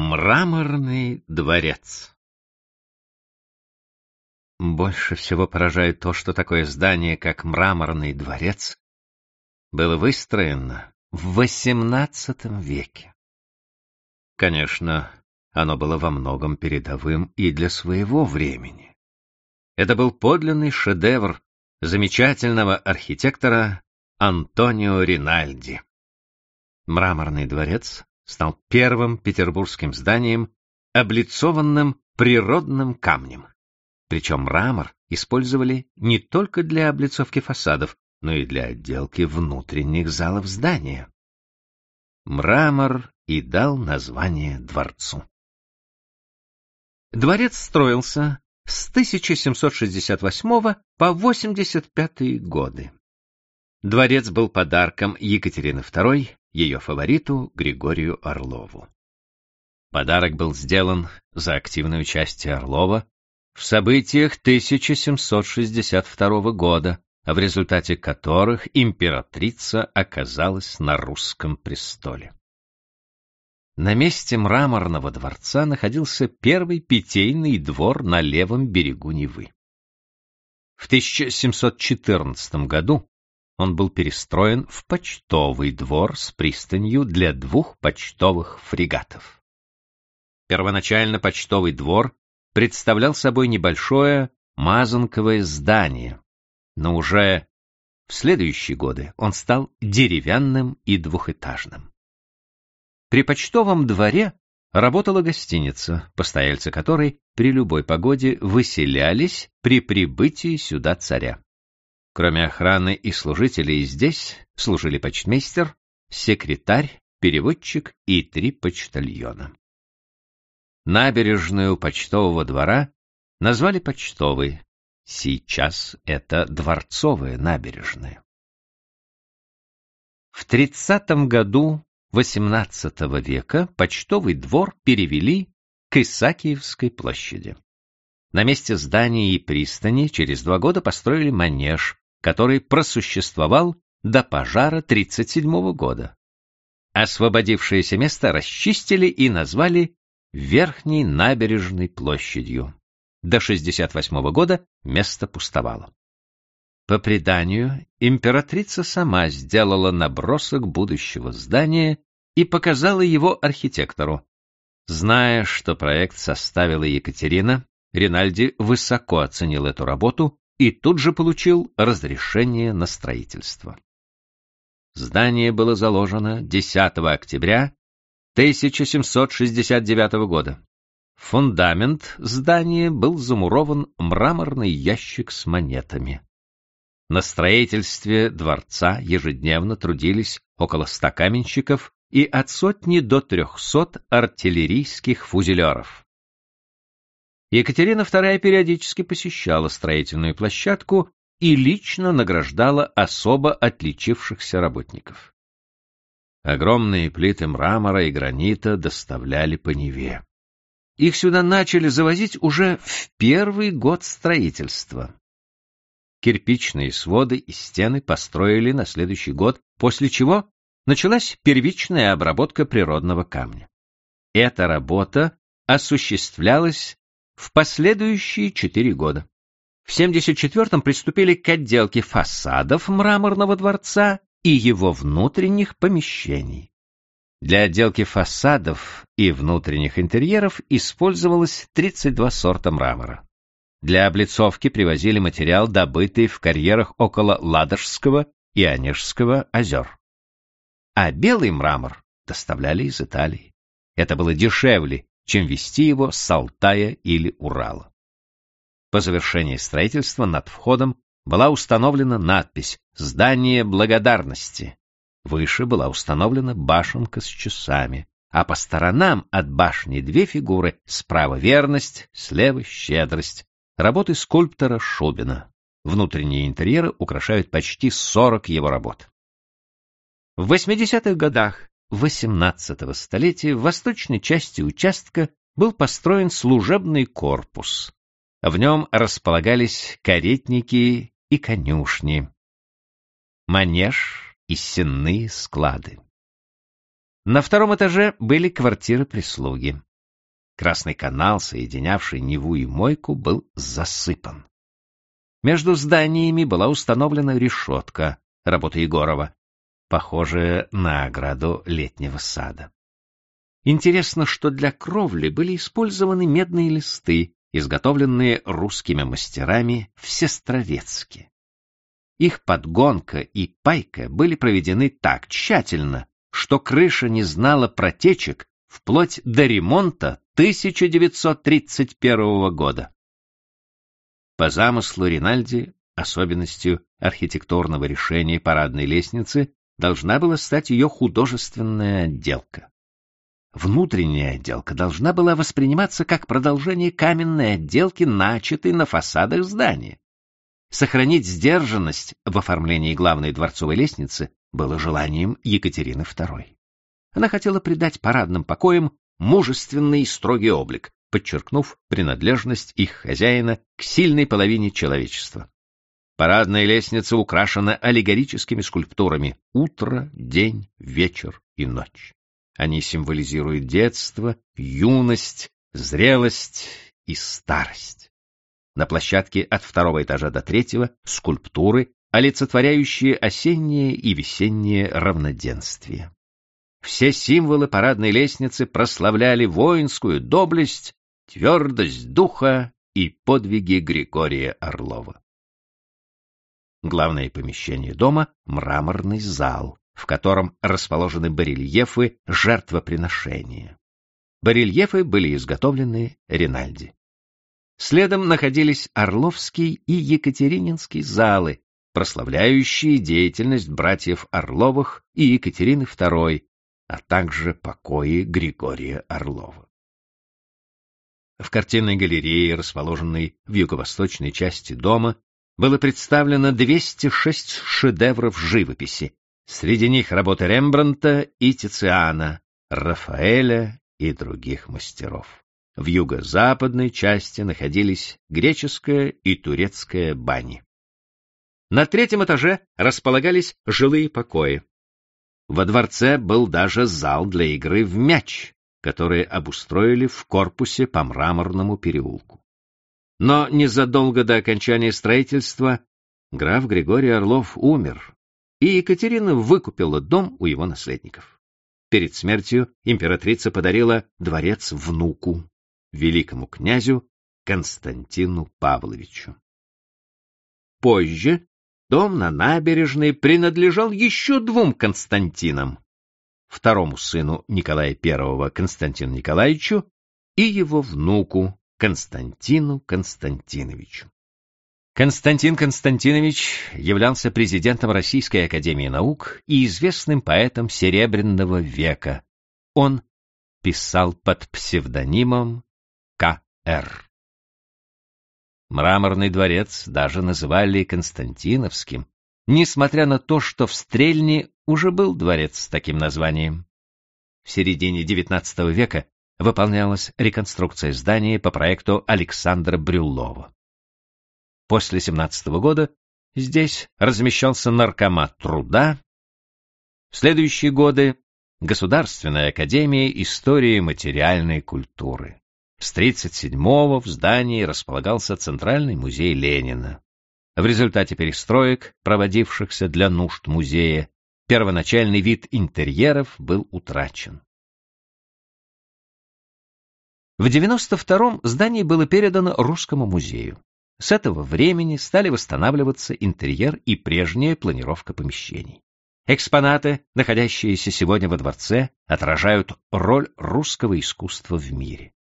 Мраморный дворец Больше всего поражает то, что такое здание, как Мраморный дворец, было выстроено в XVIII веке. Конечно, оно было во многом передовым и для своего времени. Это был подлинный шедевр замечательного архитектора Антонио Ринальди. Мраморный дворец стал первым петербургским зданием, облицованным природным камнем. Причем мрамор использовали не только для облицовки фасадов, но и для отделки внутренних залов здания. Мрамор и дал название дворцу. Дворец строился с 1768 по 85 годы. Дворец был подарком Екатерины II ее фавориту Григорию Орлову. Подарок был сделан за активное участие Орлова в событиях 1762 года, в результате которых императрица оказалась на русском престоле. На месте мраморного дворца находился первый питейный двор на левом берегу Невы. В 1714 году он был перестроен в почтовый двор с пристанью для двух почтовых фрегатов. Первоначально почтовый двор представлял собой небольшое мазанковое здание, но уже в следующие годы он стал деревянным и двухэтажным. При почтовом дворе работала гостиница, постояльцы которой при любой погоде выселялись при прибытии сюда царя. Кроме охраны и служителей здесь служили почтмейстер, секретарь, переводчик и три почтальона. Набережную почтового двора назвали почтовой, сейчас это дворцовая набережная. В 30 году XVIII века почтовый двор перевели к Исаакиевской площади. На месте здания и пристани через два года построили манеж, который просуществовал до пожара 1937 года. Освободившееся место расчистили и назвали Верхней набережной площадью. До 1968 года место пустовало. По преданию, императрица сама сделала набросок будущего здания и показала его архитектору. Зная, что проект составила Екатерина, Ринальди высоко оценил эту работу и тут же получил разрешение на строительство. Здание было заложено 10 октября 1769 года. Фундамент здания был замурован мраморный ящик с монетами. На строительстве дворца ежедневно трудились около ста каменщиков и от сотни до трехсот артиллерийских фузелеров. Екатерина II периодически посещала строительную площадку и лично награждала особо отличившихся работников. Огромные плиты мрамора и гранита доставляли по Неве. Их сюда начали завозить уже в первый год строительства. Кирпичные своды и стены построили на следующий год, после чего началась первичная обработка природного камня. Эта работа осуществлялась в последующие четыре года. В 74-м приступили к отделке фасадов мраморного дворца и его внутренних помещений. Для отделки фасадов и внутренних интерьеров использовалось 32 сорта мрамора. Для облицовки привозили материал, добытый в карьерах около Ладожского и Онежского озер. А белый мрамор доставляли из Италии. Это было дешевле, чем вести его с Алтая или Урала. По завершении строительства над входом была установлена надпись «Здание благодарности». Выше была установлена башенка с часами, а по сторонам от башни две фигуры, справа верность, слева щедрость, работы скульптора Шубина. Внутренние интерьеры украшают почти 40 его работ. В 80-х годах XVIII столетия в восточной части участка был построен служебный корпус. В нем располагались каретники и конюшни, манеж и сенные склады. На втором этаже были квартиры прислуги. Красный канал, соединявший Неву и Мойку, был засыпан. Между зданиями была установлена решетка, работы Егорова, похожая на ограду летнего сада. Интересно, что для кровли были использованы медные листы, изготовленные русскими мастерами в Сестрорецке. Их подгонка и пайка были проведены так тщательно, что крыша не знала протечек вплоть до ремонта 1931 года. По замыслу Ринальди, особенностью архитектурного решения парадной лестницы должна была стать ее художественная отделка. Внутренняя отделка должна была восприниматься как продолжение каменной отделки, начатой на фасадах здания. Сохранить сдержанность в оформлении главной дворцовой лестницы было желанием Екатерины II. Она хотела придать парадным покоям мужественный и строгий облик, подчеркнув принадлежность их хозяина к сильной половине человечества. Парадная лестница украшена аллегорическими скульптурами «Утро», «День», «Вечер» и «Ночь». Они символизируют детство, юность, зрелость и старость. На площадке от второго этажа до третьего скульптуры, олицетворяющие осеннее и весеннее равноденствие. Все символы парадной лестницы прославляли воинскую доблесть, твердость духа и подвиги Григория Орлова. Главное помещение дома — мраморный зал, в котором расположены барельефы жертвоприношения. Барельефы были изготовлены Ринальди. Следом находились Орловский и Екатерининский залы, прославляющие деятельность братьев Орловых и Екатерины II, а также покои Григория Орлова. В картинной галерее, расположенной в юго-восточной части дома, было представлено 206 шедевров живописи, Среди них работы Рембранта и Тициана, Рафаэля и других мастеров. В юго-западной части находились греческая и турецкая бани. На третьем этаже располагались жилые покои. Во дворце был даже зал для игры в мяч, который обустроили в корпусе по мраморному переулку. Но незадолго до окончания строительства граф Григорий Орлов умер, и Екатерина выкупила дом у его наследников. Перед смертью императрица подарила дворец внуку, великому князю Константину Павловичу. Позже дом на набережной принадлежал еще двум Константинам, второму сыну Николая I Константину Николаевичу и его внуку Константину Константиновичу. Константин Константинович являлся президентом Российской академии наук и известным поэтом Серебряного века. Он писал под псевдонимом К.Р. Мраморный дворец даже называли Константиновским, несмотря на то, что в Стрельне уже был дворец с таким названием. В середине XIX века выполнялась реконструкция здания по проекту Александра Брюллова. После 17 -го года здесь размещался наркомат труда. В следующие годы Государственная академия истории материальной культуры. С 37-го в здании располагался Центральный музей Ленина. В результате перестроек, проводившихся для нужд музея, первоначальный вид интерьеров был утрачен. В 92-м здание было передано Русскому музею. С этого времени стали восстанавливаться интерьер и прежняя планировка помещений. Экспонаты, находящиеся сегодня во дворце, отражают роль русского искусства в мире.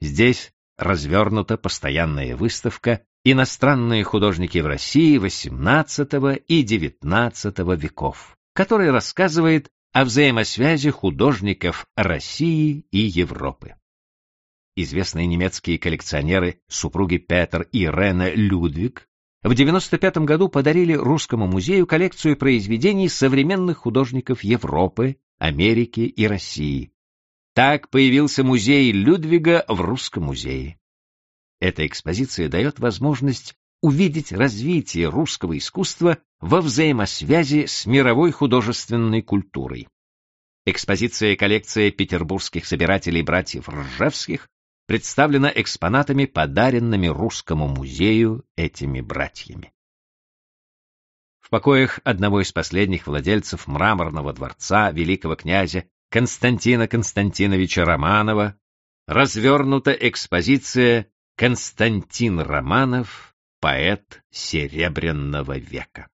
Здесь развернута постоянная выставка «Иностранные художники в России XVIII и XIX веков», которая рассказывает о взаимосвязи художников России и Европы известные немецкие коллекционеры, супруги Петер и Рене Людвиг, в 1995 году подарили Русскому музею коллекцию произведений современных художников Европы, Америки и России. Так появился музей Людвига в Русском музее. Эта экспозиция дает возможность увидеть развитие русского искусства во взаимосвязи с мировой художественной культурой. Экспозиция коллекции петербургских собирателей братьев Ржевских представлена экспонатами, подаренными Русскому музею этими братьями. В покоях одного из последних владельцев мраморного дворца великого князя Константина Константиновича Романова развернута экспозиция «Константин Романов. Поэт Серебряного века».